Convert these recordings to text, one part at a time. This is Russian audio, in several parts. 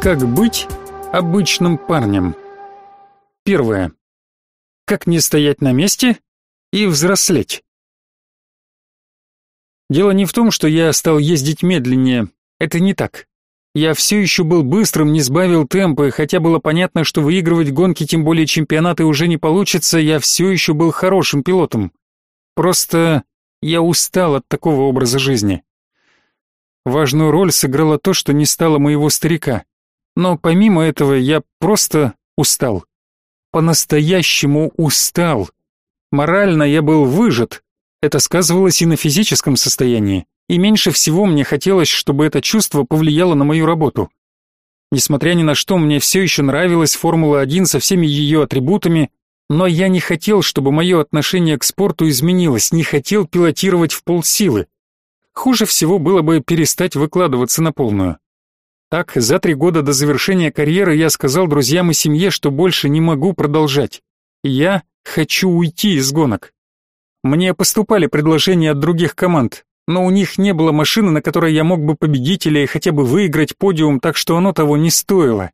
Как быть обычным парнем? Первое. Как не стоять на месте и взрослеть? Дело не в том, что я стал ездить медленнее. Это не так. Я все еще был быстрым, не сбавил темпа, и хотя было понятно, что выигрывать гонки, тем более чемпионаты, уже не получится, я все еще был хорошим пилотом. Просто я устал от такого образа жизни. Важную роль сыграло то, что не стало моего старика. Но помимо этого я просто устал. По-настоящему устал. Морально я был выжат. Это сказывалось и на физическом состоянии. И меньше всего мне хотелось, чтобы это чувство повлияло на мою работу. Несмотря ни на что, мне все еще нравилась Формула-1 со всеми ее атрибутами, но я не хотел, чтобы мое отношение к спорту изменилось, не хотел пилотировать в полсилы. Хуже всего было бы перестать выкладываться на полную. Так, за три года до завершения карьеры я сказал друзьям и семье, что больше не могу продолжать. Я хочу уйти из гонок. Мне поступали предложения от других команд, но у них не было машины, на которой я мог бы победить или хотя бы выиграть подиум, так что оно того не стоило.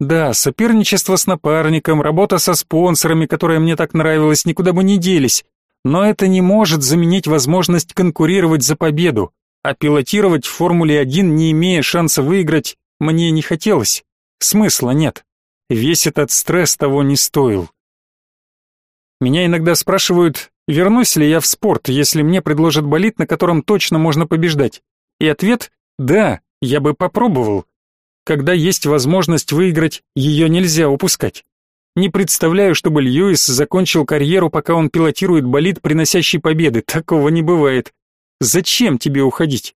Да, соперничество с напарником, работа со спонсорами, которая мне так нравилась, никуда бы не делись, но это не может заменить возможность конкурировать за победу. А пилотировать в Формуле-1, не имея шанса выиграть, мне не хотелось. Смысла нет. Весь этот стресс того не стоил. Меня иногда спрашивают, вернусь ли я в спорт, если мне предложат болид, на котором точно можно побеждать. И ответ – да, я бы попробовал. Когда есть возможность выиграть, ее нельзя упускать. Не представляю, чтобы Льюис закончил карьеру, пока он пилотирует болид, приносящий победы. Такого не бывает. Зачем тебе уходить?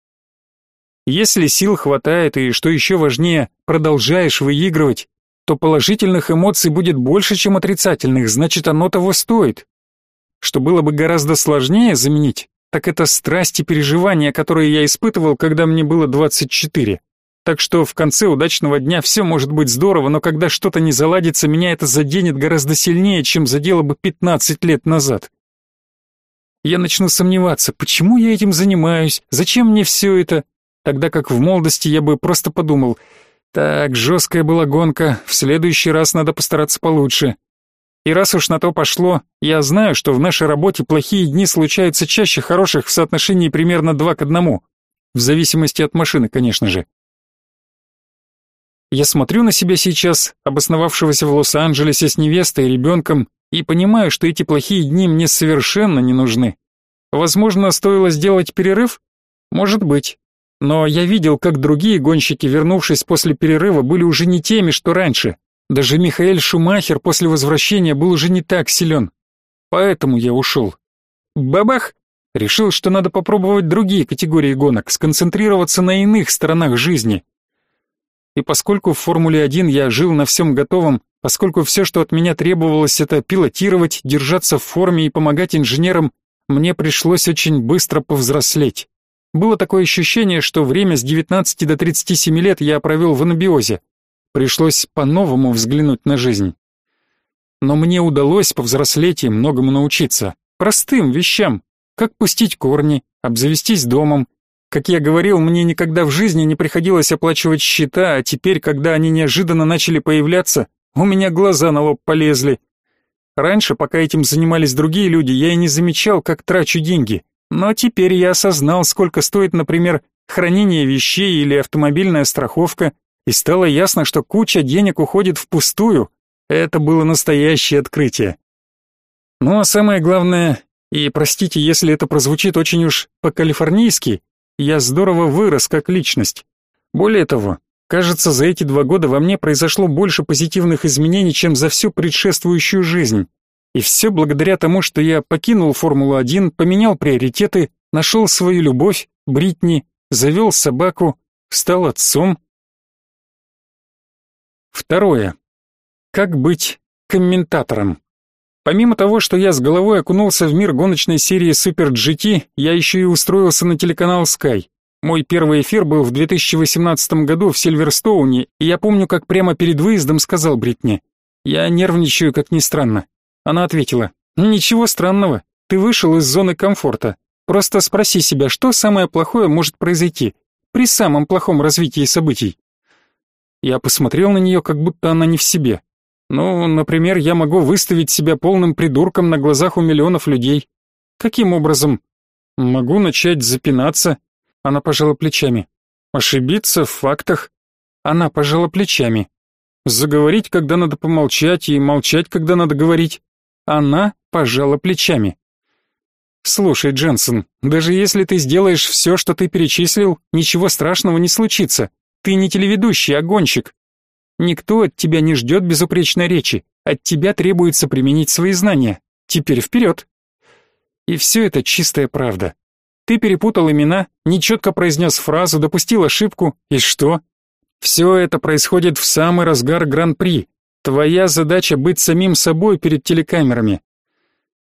Если сил хватает и, что еще важнее, продолжаешь выигрывать, то положительных эмоций будет больше, чем отрицательных, значит оно того стоит. Что было бы гораздо сложнее заменить, так это страсти переживания, которые я испытывал, когда мне было 24. Так что в конце удачного дня все может быть здорово, но когда что-то не заладится, меня это заденет гораздо сильнее, чем задело бы 15 лет назад я начну сомневаться, почему я этим занимаюсь, зачем мне все это, тогда как в молодости я бы просто подумал, так, жесткая была гонка, в следующий раз надо постараться получше. И раз уж на то пошло, я знаю, что в нашей работе плохие дни случаются чаще хороших в соотношении примерно два к одному, в зависимости от машины, конечно же. Я смотрю на себя сейчас, обосновавшегося в Лос-Анджелесе с невестой и ребенком, и понимаю, что эти плохие дни мне совершенно не нужны. Возможно, стоило сделать перерыв? Может быть. Но я видел, как другие гонщики, вернувшись после перерыва, были уже не теми, что раньше. Даже Михаэль Шумахер после возвращения был уже не так силен. Поэтому я ушел. Бабах! Решил, что надо попробовать другие категории гонок, сконцентрироваться на иных сторонах жизни. И поскольку в Формуле-1 я жил на всем готовом, Поскольку все, что от меня требовалось, это пилотировать, держаться в форме и помогать инженерам, мне пришлось очень быстро повзрослеть. Было такое ощущение, что время с 19 до 37 лет я провел в анабиозе. Пришлось по-новому взглянуть на жизнь. Но мне удалось повзрослеть и многому научиться. Простым вещам. Как пустить корни, обзавестись домом. Как я говорил, мне никогда в жизни не приходилось оплачивать счета, а теперь, когда они неожиданно начали появляться, у меня глаза на лоб полезли. Раньше, пока этим занимались другие люди, я и не замечал, как трачу деньги. Но теперь я осознал, сколько стоит, например, хранение вещей или автомобильная страховка, и стало ясно, что куча денег уходит впустую. Это было настоящее открытие. Ну а самое главное, и простите, если это прозвучит очень уж по-калифорнийски, я здорово вырос как личность. Более того, Кажется, за эти два года во мне произошло больше позитивных изменений, чем за всю предшествующую жизнь. И все благодаря тому, что я покинул Формулу-1, поменял приоритеты, нашел свою любовь, Бритни, завел собаку, стал отцом. Второе. Как быть комментатором? Помимо того, что я с головой окунулся в мир гоночной серии Super GT, я еще и устроился на телеканал Sky. Мой первый эфир был в 2018 году в Сильверстоуне, и я помню, как прямо перед выездом сказал Бритни. «Я нервничаю, как ни странно». Она ответила, «Ничего странного, ты вышел из зоны комфорта. Просто спроси себя, что самое плохое может произойти при самом плохом развитии событий». Я посмотрел на нее, как будто она не в себе. Ну, например, я могу выставить себя полным придурком на глазах у миллионов людей. Каким образом? Могу начать запинаться. Она пожала плечами. Ошибиться в фактах. Она пожала плечами. Заговорить, когда надо помолчать, и молчать, когда надо говорить. Она пожала плечами. Слушай, Дженсен, даже если ты сделаешь все, что ты перечислил, ничего страшного не случится. Ты не телеведущий, а гонщик. Никто от тебя не ждет безупречной речи. От тебя требуется применить свои знания. Теперь вперед. И все это чистая правда. Ты перепутал имена, нечетко произнес фразу, допустил ошибку, и что? Все это происходит в самый разгар Гран-при. Твоя задача быть самим собой перед телекамерами.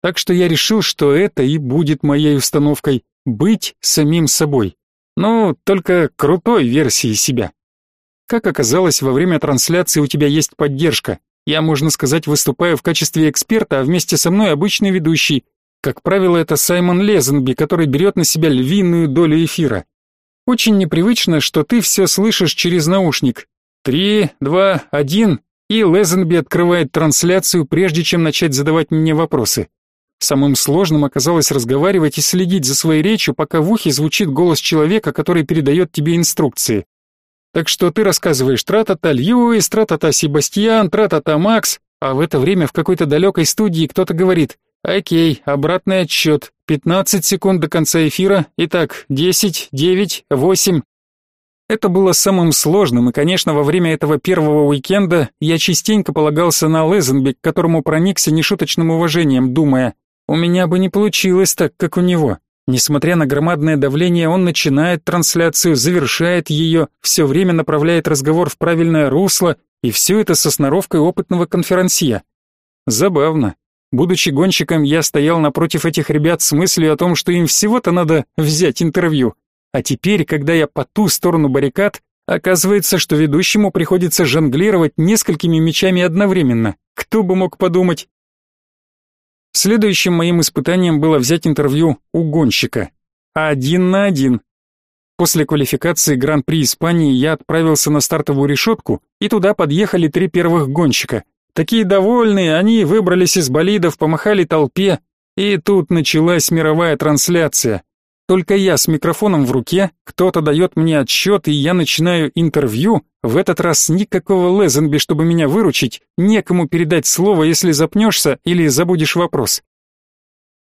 Так что я решил, что это и будет моей установкой — быть самим собой. Ну, только крутой версией себя. Как оказалось, во время трансляции у тебя есть поддержка. Я, можно сказать, выступаю в качестве эксперта, а вместе со мной обычный ведущий. Как правило, это Саймон Лезенби, который берет на себя львиную долю эфира. Очень непривычно, что ты все слышишь через наушник. Три, два, один, и Лезенби открывает трансляцию, прежде чем начать задавать мне вопросы. Самым сложным оказалось разговаривать и следить за своей речью, пока в ухе звучит голос человека, который передает тебе инструкции. Так что ты рассказываешь тра-та-та Льюис, тра-та-та Себастьян, тра-та-та Макс, а в это время в какой-то далекой студии кто-то говорит «Окей, обратный отсчет, 15 секунд до конца эфира, итак, 10, 9, 8». Это было самым сложным, и, конечно, во время этого первого уикенда я частенько полагался на Лезенбек, которому проникся нешуточным уважением, думая у меня бы не получилось так, как у него. Несмотря на громадное давление, он начинает трансляцию, завершает ее, все время направляет разговор в правильное русло, и все это со сноровкой опытного конферансье. Забавно. Будучи гонщиком, я стоял напротив этих ребят с мыслью о том, что им всего-то надо взять интервью. А теперь, когда я по ту сторону баррикад, оказывается, что ведущему приходится жонглировать несколькими мечами одновременно. Кто бы мог подумать? Следующим моим испытанием было взять интервью у гонщика. Один на один. После квалификации Гран-при Испании я отправился на стартовую решетку, и туда подъехали три первых гонщика. Такие довольные, они выбрались из болидов, помахали толпе, и тут началась мировая трансляция. Только я с микрофоном в руке, кто-то дает мне отсчет, и я начинаю интервью. В этот раз никакого Лезенби, чтобы меня выручить, некому передать слово, если запнешься или забудешь вопрос.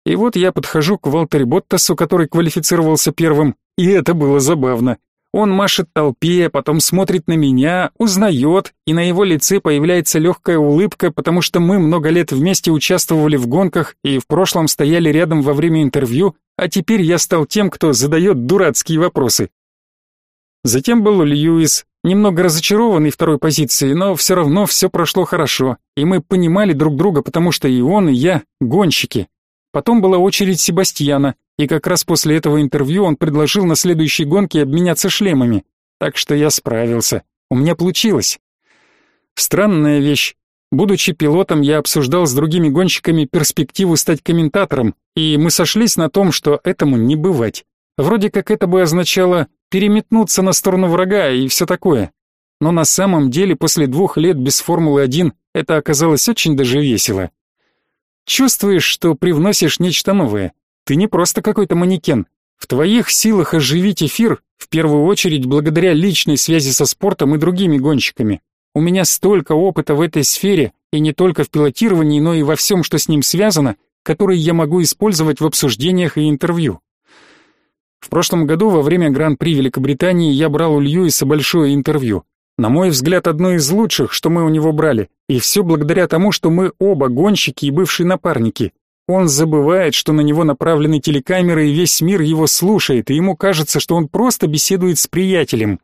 И вот я подхожу к Валтери Боттасу, который квалифицировался первым, и это было забавно. Он машет толпе, потом смотрит на меня, узнает, и на его лице появляется легкая улыбка, потому что мы много лет вместе участвовали в гонках и в прошлом стояли рядом во время интервью, а теперь я стал тем, кто задает дурацкие вопросы. Затем был Льюис, немного разочарованный второй позицией, но все равно все прошло хорошо, и мы понимали друг друга, потому что и он, и я — гонщики. Потом была очередь Себастьяна, и как раз после этого интервью он предложил на следующей гонке обменяться шлемами. Так что я справился. У меня получилось. Странная вещь. Будучи пилотом, я обсуждал с другими гонщиками перспективу стать комментатором, и мы сошлись на том, что этому не бывать. Вроде как это бы означало переметнуться на сторону врага и все такое. Но на самом деле после двух лет без Формулы-1 это оказалось очень даже весело. Чувствуешь, что привносишь нечто новое, ты не просто какой-то манекен. В твоих силах оживить эфир, в первую очередь благодаря личной связи со спортом и другими гонщиками. У меня столько опыта в этой сфере, и не только в пилотировании, но и во всем, что с ним связано, который я могу использовать в обсуждениях и интервью. В прошлом году во время Гран-при Великобритании я брал у Льюиса большое интервью. На мой взгляд, одно из лучших, что мы у него брали, и все благодаря тому, что мы оба гонщики и бывшие напарники. Он забывает, что на него направлены телекамеры, и весь мир его слушает, и ему кажется, что он просто беседует с приятелем.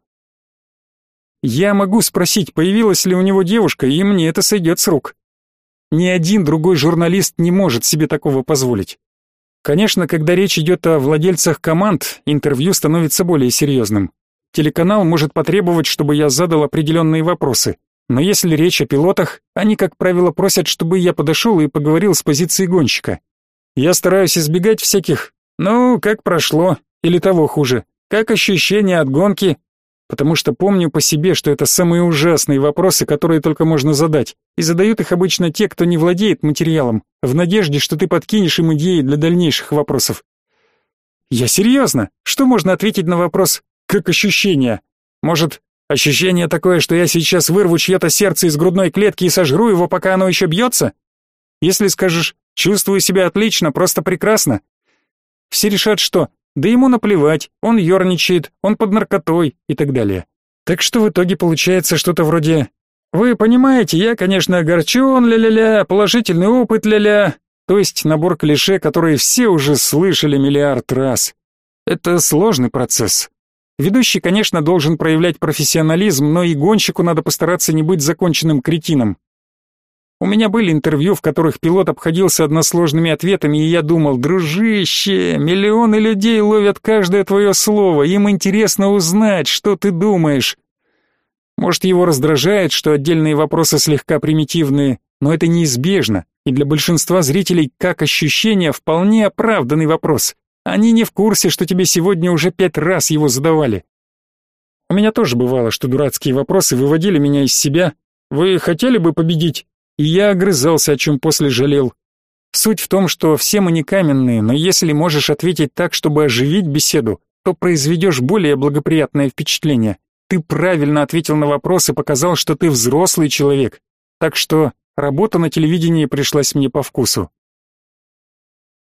Я могу спросить, появилась ли у него девушка, и мне это сойдет с рук. Ни один другой журналист не может себе такого позволить. Конечно, когда речь идет о владельцах команд, интервью становится более серьезным. Телеканал может потребовать, чтобы я задал определенные вопросы. Но если речь о пилотах, они, как правило, просят, чтобы я подошел и поговорил с позиции гонщика. Я стараюсь избегать всяких «ну, как прошло?» или того хуже «как ощущение от гонки?» потому что помню по себе, что это самые ужасные вопросы, которые только можно задать, и задают их обычно те, кто не владеет материалом, в надежде, что ты подкинешь им идеи для дальнейших вопросов. Я серьезно, что можно ответить на вопрос «как ощущение»? Может, ощущение такое, что я сейчас вырву чье-то сердце из грудной клетки и сожру его, пока оно еще бьется? Если скажешь «чувствую себя отлично, просто прекрасно», все решат, что да ему наплевать, он ерничает, он под наркотой и так далее. Так что в итоге получается что-то вроде «Вы понимаете, я, конечно, огорчен, ля-ля-ля, положительный опыт, ля-ля», то есть набор клише, которые все уже слышали миллиард раз. Это сложный процесс. Ведущий, конечно, должен проявлять профессионализм, но и гонщику надо постараться не быть законченным кретином. У меня были интервью, в которых пилот обходился односложными ответами, и я думал, дружище, миллионы людей ловят каждое твое слово, им интересно узнать, что ты думаешь. Может, его раздражает, что отдельные вопросы слегка примитивные, но это неизбежно, и для большинства зрителей как ощущение вполне оправданный вопрос. Они не в курсе, что тебе сегодня уже пять раз его задавали. У меня тоже бывало, что дурацкие вопросы выводили меня из себя. Вы хотели бы победить? и я огрызался, о чем после жалел. Суть в том, что все мы не каменные, но если можешь ответить так, чтобы оживить беседу, то произведешь более благоприятное впечатление. Ты правильно ответил на вопрос и показал, что ты взрослый человек. Так что работа на телевидении пришлась мне по вкусу.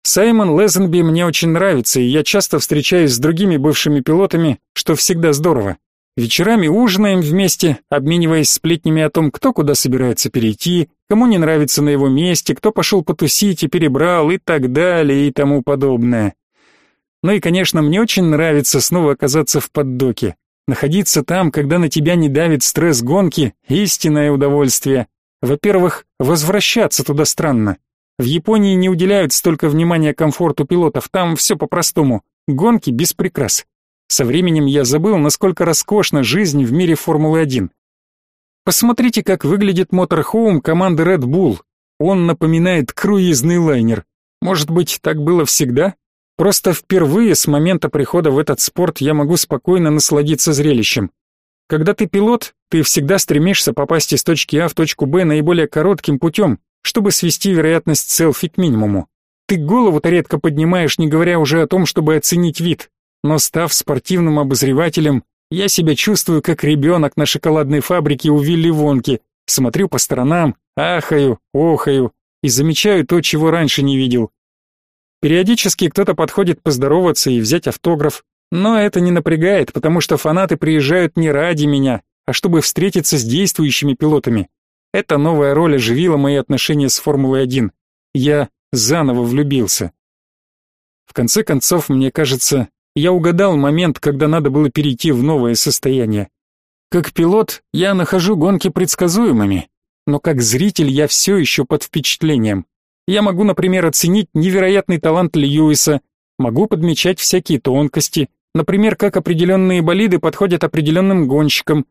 Саймон Лезенби мне очень нравится, и я часто встречаюсь с другими бывшими пилотами, что всегда здорово. Вечерами ужинаем вместе, обмениваясь сплетнями о том, кто куда собирается перейти, кому не нравится на его месте, кто пошел потусить и перебрал и так далее и тому подобное. Ну и, конечно, мне очень нравится снова оказаться в поддоке. Находиться там, когда на тебя не давит стресс гонки, истинное удовольствие. Во-первых, возвращаться туда странно. В Японии не уделяют столько внимания комфорту пилотов, там все по-простому. Гонки без прикрас. Со временем я забыл, насколько роскошна жизнь в мире Формулы-1. Посмотрите, как выглядит моторхоум команды Red Bull. Он напоминает круизный лайнер. Может быть, так было всегда? Просто впервые с момента прихода в этот спорт я могу спокойно насладиться зрелищем. Когда ты пилот, ты всегда стремишься попасть из точки А в точку Б наиболее коротким путем, чтобы свести вероятность селфи к минимуму. Ты голову-то редко поднимаешь, не говоря уже о том, чтобы оценить вид но став спортивным обозревателем, я себя чувствую как ребенок на шоколадной фабрике у Вилли Вонки. Смотрю по сторонам, ахаю, охаю и замечаю то, чего раньше не видел. Периодически кто-то подходит поздороваться и взять автограф, но это не напрягает, потому что фанаты приезжают не ради меня, а чтобы встретиться с действующими пилотами. Эта новая роль оживила мои отношения с Формулой-1. Я заново влюбился. В конце концов, мне кажется, я угадал момент, когда надо было перейти в новое состояние. Как пилот я нахожу гонки предсказуемыми, но как зритель я все еще под впечатлением. Я могу, например, оценить невероятный талант Льюиса, могу подмечать всякие тонкости, например, как определенные болиды подходят определенным гонщикам,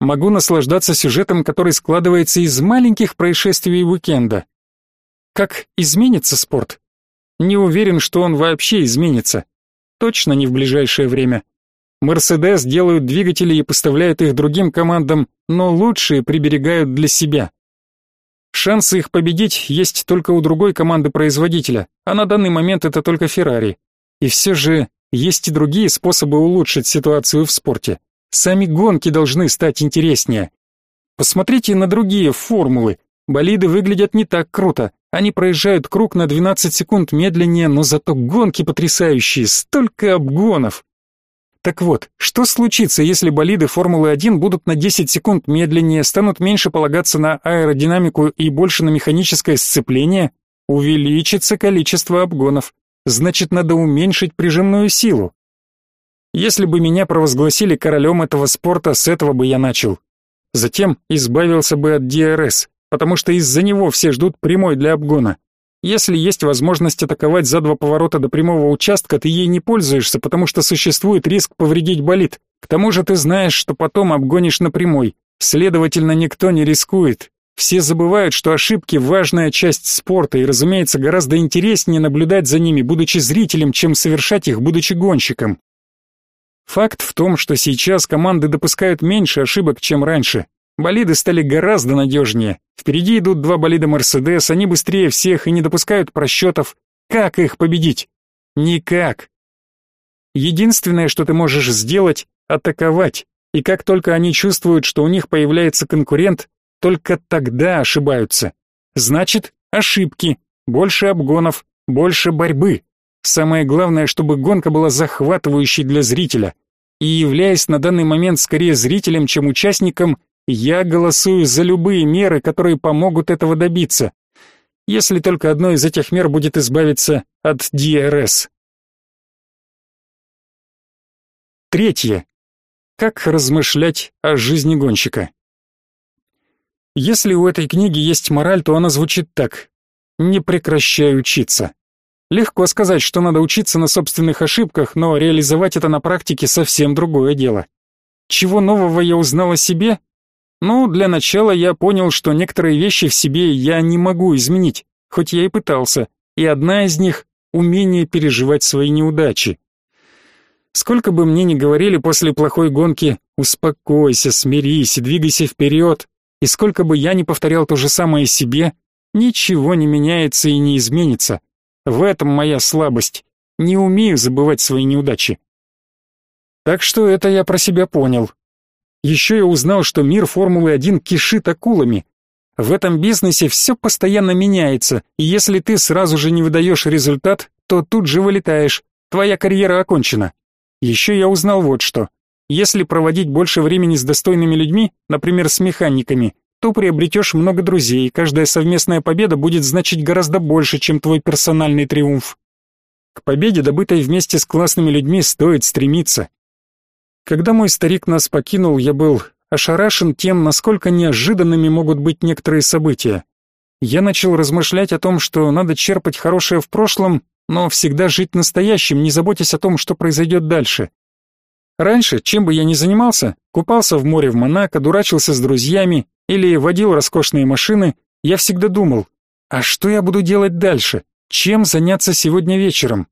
могу наслаждаться сюжетом, который складывается из маленьких происшествий уикенда. Как изменится спорт? Не уверен, что он вообще изменится. Точно не в ближайшее время. Мерседес делают двигатели и поставляют их другим командам, но лучшие приберегают для себя. Шансы их победить есть только у другой команды-производителя, а на данный момент это только Феррари. И все же есть и другие способы улучшить ситуацию в спорте. Сами гонки должны стать интереснее. Посмотрите на другие формулы. Болиды выглядят не так круто, они проезжают круг на 12 секунд медленнее, но зато гонки потрясающие, столько обгонов. Так вот, что случится, если болиды Формулы-1 будут на 10 секунд медленнее, станут меньше полагаться на аэродинамику и больше на механическое сцепление? Увеличится количество обгонов. Значит, надо уменьшить прижимную силу. Если бы меня провозгласили королем этого спорта, с этого бы я начал. Затем избавился бы от DRS потому что из-за него все ждут прямой для обгона. Если есть возможность атаковать за два поворота до прямого участка, ты ей не пользуешься, потому что существует риск повредить болид. К тому же ты знаешь, что потом обгонишь на прямой. Следовательно, никто не рискует. Все забывают, что ошибки – важная часть спорта, и, разумеется, гораздо интереснее наблюдать за ними, будучи зрителем, чем совершать их, будучи гонщиком. Факт в том, что сейчас команды допускают меньше ошибок, чем раньше. Болиды стали гораздо надежнее. Впереди идут два болида Mercedes, они быстрее всех и не допускают просчетов. Как их победить? Никак. Единственное, что ты можешь сделать атаковать. И как только они чувствуют, что у них появляется конкурент, только тогда ошибаются. Значит, ошибки, больше обгонов, больше борьбы. Самое главное, чтобы гонка была захватывающей для зрителя. И являясь на данный момент скорее зрителем, чем участником, я голосую за любые меры, которые помогут этого добиться. Если только одной из этих мер будет избавиться от ДРС. Третье. Как размышлять о жизни гонщика? Если у этой книги есть мораль, то она звучит так: не прекращай учиться. Легко сказать, что надо учиться на собственных ошибках, но реализовать это на практике совсем другое дело. Чего нового я узнал о себе? Ну, для начала я понял, что некоторые вещи в себе я не могу изменить, хоть я и пытался. И одна из них умение переживать свои неудачи. Сколько бы мне ни говорили после плохой гонки «успокойся, смирись двигайся вперед», и сколько бы я ни повторял то же самое себе, ничего не меняется и не изменится. В этом моя слабость. Не умею забывать свои неудачи. Так что это я про себя понял. Еще я узнал, что мир Формулы-1 кишит акулами. В этом бизнесе все постоянно меняется, и если ты сразу же не выдаешь результат, то тут же вылетаешь. Твоя карьера окончена. Еще я узнал вот что. Если проводить больше времени с достойными людьми, например, с механиками, то приобретешь много друзей, и каждая совместная победа будет значить гораздо больше, чем твой персональный триумф. К победе, добытой вместе с классными людьми, стоит стремиться. Когда мой старик нас покинул, я был ошарашен тем, насколько неожиданными могут быть некоторые события. Я начал размышлять о том, что надо черпать хорошее в прошлом, но всегда жить настоящим, не заботясь о том, что произойдет дальше. Раньше, чем бы я ни занимался, купался в море в Монако, дурачился с друзьями или водил роскошные машины, я всегда думал, а что я буду делать дальше? Чем заняться сегодня вечером?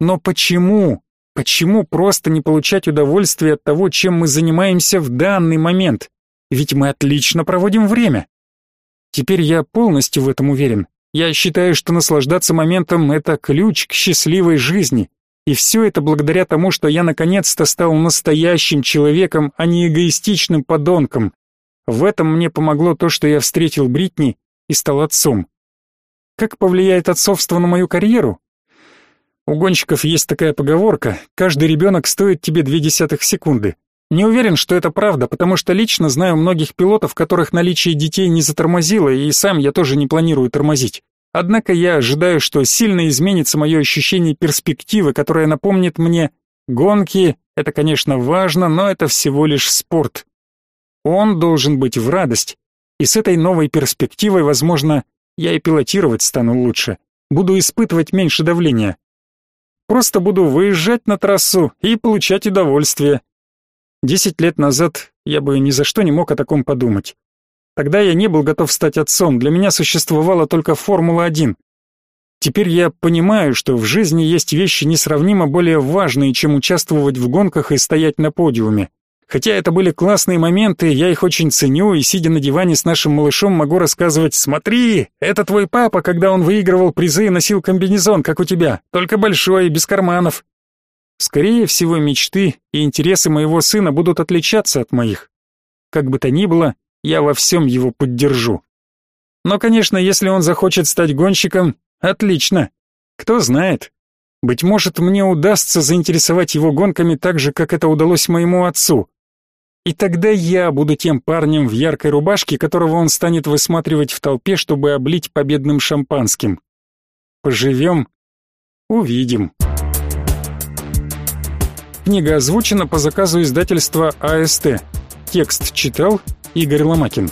Но почему? Почему просто не получать удовольствие от того, чем мы занимаемся в данный момент? Ведь мы отлично проводим время. Теперь я полностью в этом уверен. Я считаю, что наслаждаться моментом — это ключ к счастливой жизни. И все это благодаря тому, что я наконец-то стал настоящим человеком, а не эгоистичным подонком. В этом мне помогло то, что я встретил Бритни и стал отцом. Как повлияет отцовство на мою карьеру? У гонщиков есть такая поговорка «каждый ребенок стоит тебе две десятых секунды». Не уверен, что это правда, потому что лично знаю многих пилотов, которых наличие детей не затормозило, и сам я тоже не планирую тормозить. Однако я ожидаю, что сильно изменится мое ощущение перспективы, которая напомнит мне, гонки — это, конечно, важно, но это всего лишь спорт. Он должен быть в радость, и с этой новой перспективой, возможно, я и пилотировать стану лучше, буду испытывать меньше давления. Просто буду выезжать на трассу и получать удовольствие. Десять лет назад я бы ни за что не мог о таком подумать. Тогда я не был готов стать отцом, для меня существовала только Формула-1. Теперь я понимаю, что в жизни есть вещи несравнимо более важные, чем участвовать в гонках и стоять на подиуме. Хотя это были классные моменты, я их очень ценю, и сидя на диване с нашим малышом могу рассказывать «Смотри, это твой папа, когда он выигрывал призы и носил комбинезон, как у тебя, только большой, без карманов». Скорее всего, мечты и интересы моего сына будут отличаться от моих. Как бы то ни было, я во всем его поддержу. Но, конечно, если он захочет стать гонщиком, отлично. Кто знает. Быть может, мне удастся заинтересовать его гонками так же, как это удалось моему отцу. И тогда я буду тем парнем в яркой рубашке, которого он станет высматривать в толпе, чтобы облить победным шампанским. Поживем, увидим. Книга озвучена по заказу издательства АСТ. Текст читал Игорь Ломакин